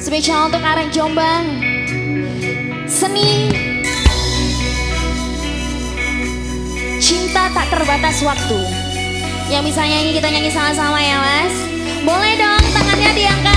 Spesial untuk arah Jombang. Seni. Cinta tak terbatas waktu. Yang bisa nyanyi kita nyanyi sama-sama ya mas. Boleh dong tangannya diangkat.